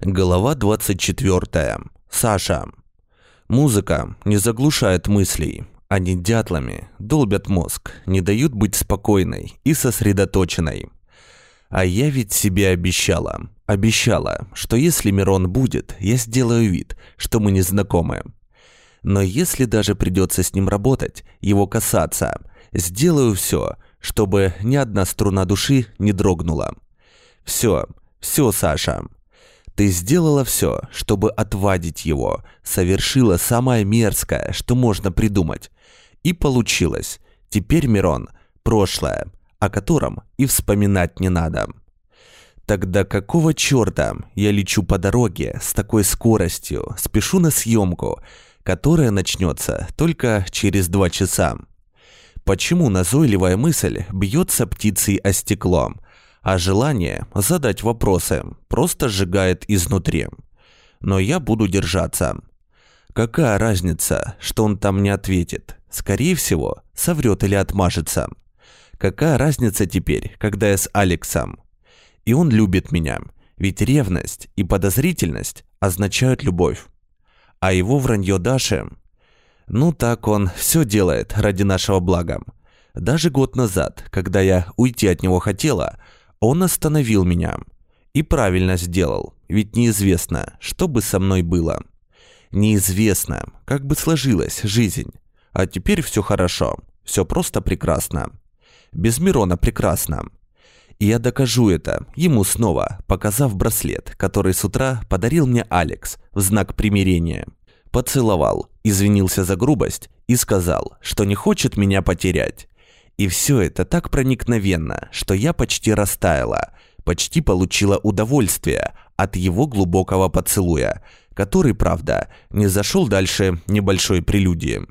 Глава 24. Саша. Музыка не заглушает мыслей. Они дятлами долбят мозг, не дают быть спокойной и сосредоточенной. А я ведь себе обещала, обещала, что если Мирон будет, я сделаю вид, что мы не знакомы. Но если даже придется с ним работать, его касаться, сделаю все, чтобы ни одна струна души не дрогнула. Все, все, Саша. Ты сделала все, чтобы отвадить его, совершила самое мерзкое, что можно придумать. И получилось. Теперь Мирон – прошлое, о котором и вспоминать не надо. Тогда какого черта я лечу по дороге с такой скоростью, спешу на съемку, которая начнется только через два часа? Почему назойливая мысль бьется птицей о стекло, а желание задать вопросы просто сжигает изнутри. Но я буду держаться. Какая разница, что он там не ответит? Скорее всего, соврет или отмажется. Какая разница теперь, когда я с Алексом? И он любит меня, ведь ревность и подозрительность означают любовь. А его вранье Даше... Ну так он все делает ради нашего блага. Даже год назад, когда я уйти от него хотела, он остановил меня. И правильно сделал, ведь неизвестно, что бы со мной было. Неизвестно, как бы сложилась жизнь. А теперь все хорошо, все просто прекрасно. Без Мирона прекрасно. И я докажу это ему снова, показав браслет, который с утра подарил мне Алекс в знак примирения. Поцеловал, извинился за грубость и сказал, что не хочет меня потерять. И все это так проникновенно, что я почти растаяла, почти получила удовольствие от его глубокого поцелуя, который, правда, не зашел дальше небольшой прелюдии.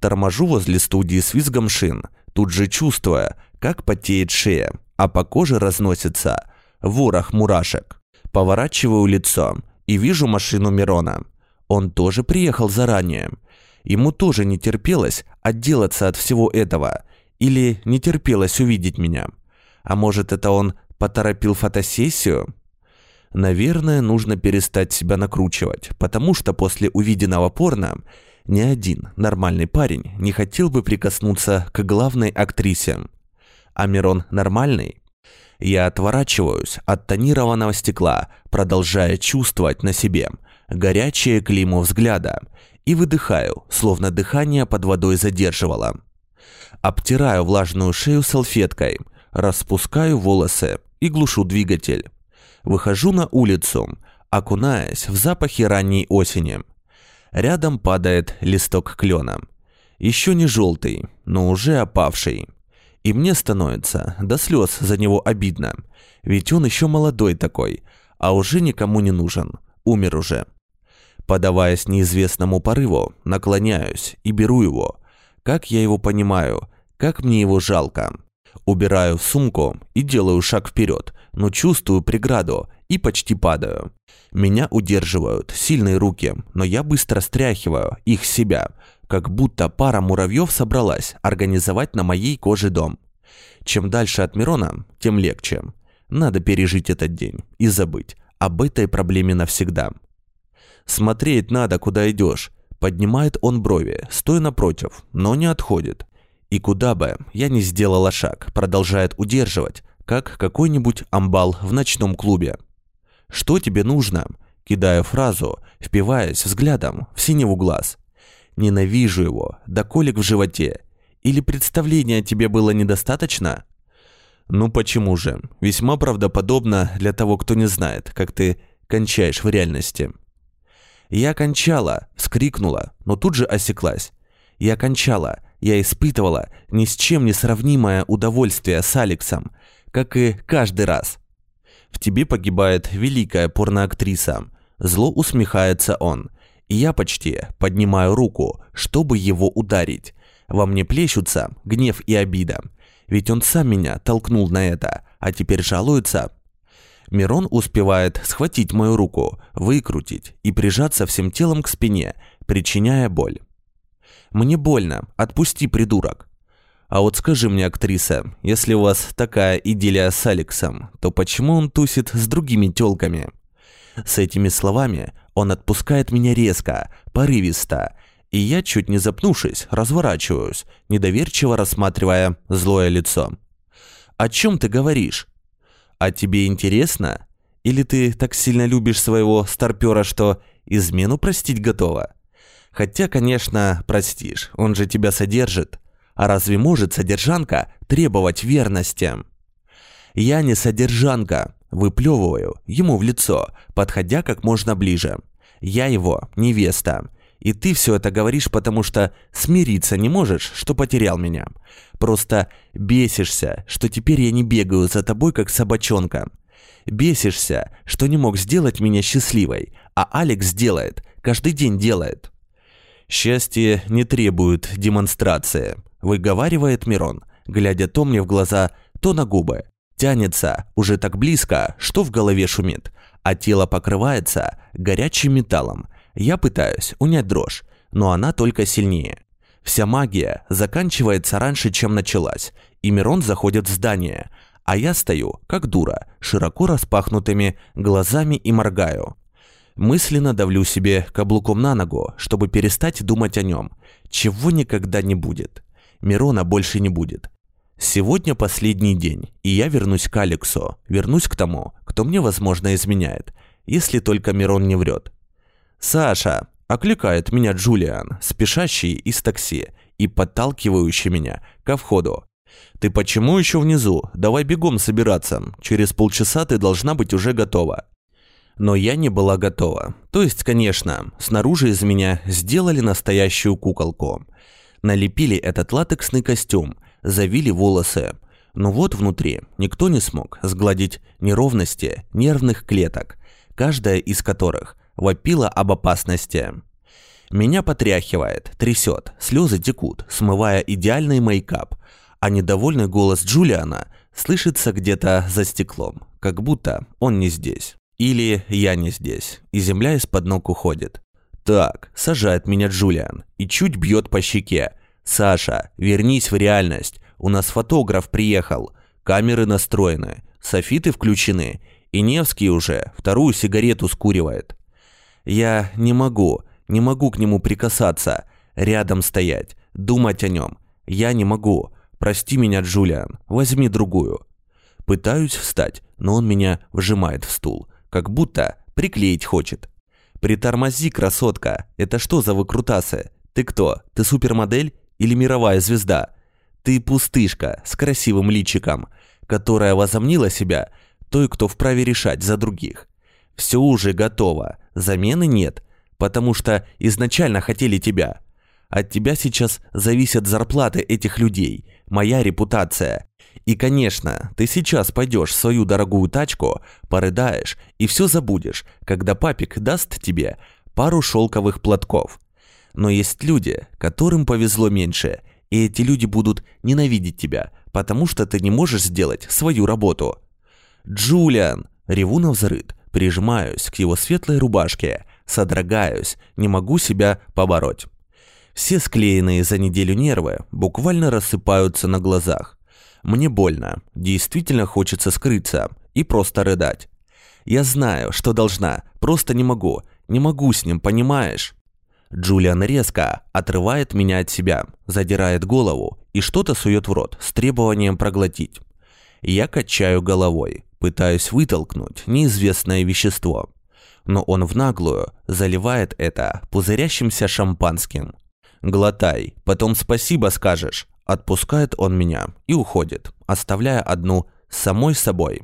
Торможу возле студии с визгом шин, тут же чувствуя, как потеет шея, а по коже разносится ворох мурашек. Поворачиваю лицо и вижу машину Мирона. Он тоже приехал заранее. Ему тоже не терпелось отделаться от всего этого – или не терпелось увидеть меня? А может, это он поторопил фотосессию? Наверное, нужно перестать себя накручивать, потому что после увиденного порно ни один нормальный парень не хотел бы прикоснуться к главной актрисе. А Мирон нормальный? Я отворачиваюсь от тонированного стекла, продолжая чувствовать на себе горячее клеймо взгляда и выдыхаю, словно дыхание под водой задерживало. Обтираю влажную шею салфеткой, распускаю волосы и глушу двигатель. Выхожу на улицу, окунаясь в запахи ранней осени. Рядом падает листок клена. Еще не желтый, но уже опавший. И мне становится до слез за него обидно, ведь он еще молодой такой, а уже никому не нужен, умер уже. Подаваясь неизвестному порыву, наклоняюсь и беру его, как я его понимаю, как мне его жалко. Убираю в сумку и делаю шаг вперед, но чувствую преграду и почти падаю. Меня удерживают сильные руки, но я быстро стряхиваю их с себя, как будто пара муравьев собралась организовать на моей коже дом. Чем дальше от Мирона, тем легче. Надо пережить этот день и забыть об этой проблеме навсегда. Смотреть надо, куда идешь, Поднимает он брови, стоя напротив, но не отходит. И куда бы я не сделала шаг, продолжает удерживать, как какой-нибудь амбал в ночном клубе. «Что тебе нужно?» Кидаю фразу, впиваясь взглядом в синеву глаз. «Ненавижу его, да колик в животе. Или представления тебе было недостаточно?» «Ну почему же? Весьма правдоподобно для того, кто не знает, как ты кончаешь в реальности». Я кончала, вскрикнула, но тут же осеклась. Я кончала, я испытывала ни с чем не сравнимое удовольствие с Алексом, как и каждый раз. В тебе погибает великая порноактриса. Зло усмехается он. И я почти поднимаю руку, чтобы его ударить. Во мне плещутся гнев и обида. Ведь он сам меня толкнул на это, а теперь жалуется, Мирон успевает схватить мою руку, выкрутить и прижаться всем телом к спине, причиняя боль. «Мне больно, отпусти, придурок!» «А вот скажи мне, актриса, если у вас такая идиллия с Алексом, то почему он тусит с другими тёлками?» С этими словами он отпускает меня резко, порывисто, и я, чуть не запнувшись, разворачиваюсь, недоверчиво рассматривая злое лицо. «О чем ты говоришь?» «А тебе интересно? Или ты так сильно любишь своего старпера, что измену простить готова?» «Хотя, конечно, простишь, он же тебя содержит. А разве может содержанка требовать верности?» «Я не содержанка», выплевываю ему в лицо, подходя как можно ближе. «Я его невеста, и ты все это говоришь, потому что смириться не можешь, что потерял меня. Просто бесишься, что теперь я не бегаю за тобой, как собачонка. Бесишься, что не мог сделать меня счастливой, а Алекс делает, каждый день делает. Счастье не требует демонстрации, выговаривает Мирон, глядя то мне в глаза, то на губы. Тянется уже так близко, что в голове шумит, а тело покрывается горячим металлом – я пытаюсь унять дрожь, но она только сильнее. Вся магия заканчивается раньше, чем началась, и Мирон заходит в здание, а я стою, как дура, широко распахнутыми глазами и моргаю. Мысленно давлю себе каблуком на ногу, чтобы перестать думать о нем, чего никогда не будет. Мирона больше не будет. Сегодня последний день, и я вернусь к Алексу, вернусь к тому, кто мне, возможно, изменяет, если только Мирон не врет. «Саша!» – окликает меня Джулиан, спешащий из такси и подталкивающий меня ко входу. «Ты почему еще внизу? Давай бегом собираться. Через полчаса ты должна быть уже готова». Но я не была готова. То есть, конечно, снаружи из меня сделали настоящую куколку. Налепили этот латексный костюм, завили волосы. Но вот внутри никто не смог сгладить неровности нервных клеток, каждая из которых вопила об опасности. Меня потряхивает, трясет, слезы текут, смывая идеальный мейкап, а недовольный голос Джулиана слышится где-то за стеклом, как будто он не здесь. Или я не здесь, и земля из-под ног уходит. Так, сажает меня Джулиан и чуть бьет по щеке. «Саша, вернись в реальность, у нас фотограф приехал, камеры настроены, софиты включены, и Невский уже вторую сигарету скуривает. Я не могу, не могу к нему прикасаться, рядом стоять, думать о нем. Я не могу. Прости меня, Джулиан, возьми другую. Пытаюсь встать, но он меня вжимает в стул, как будто приклеить хочет. Притормози, красотка, это что за выкрутасы? Ты кто? Ты супермодель или мировая звезда? Ты пустышка с красивым личиком, которая возомнила себя той, кто вправе решать за других. Все уже готово, Замены нет, потому что изначально хотели тебя. От тебя сейчас зависят зарплаты этих людей, моя репутация. И, конечно, ты сейчас пойдешь в свою дорогую тачку, порыдаешь и все забудешь, когда папик даст тебе пару шелковых платков. Но есть люди, которым повезло меньше, и эти люди будут ненавидеть тебя, потому что ты не можешь сделать свою работу. Джулиан, реву на взрыд, Прижимаюсь к его светлой рубашке, содрогаюсь, не могу себя побороть. Все склеенные за неделю нервы буквально рассыпаются на глазах. Мне больно, действительно хочется скрыться и просто рыдать. Я знаю, что должна, просто не могу, не могу с ним, понимаешь? Джулиан резко отрывает меня от себя, задирает голову и что-то сует в рот с требованием проглотить. Я качаю головой, пытаюсь вытолкнуть неизвестное вещество. Но он в наглую заливает это пузырящимся шампанским. «Глотай, потом спасибо скажешь». Отпускает он меня и уходит, оставляя одну самой собой.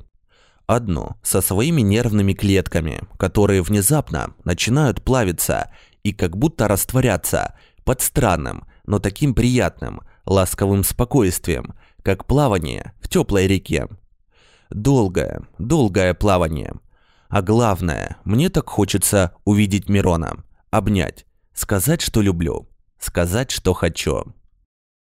Одну со своими нервными клетками, которые внезапно начинают плавиться и как будто растворяться под странным, но таким приятным, ласковым спокойствием, как плавание в теплой реке. Долгое, долгое плавание. А главное, мне так хочется увидеть Мирона, обнять, сказать, что люблю, сказать, что хочу.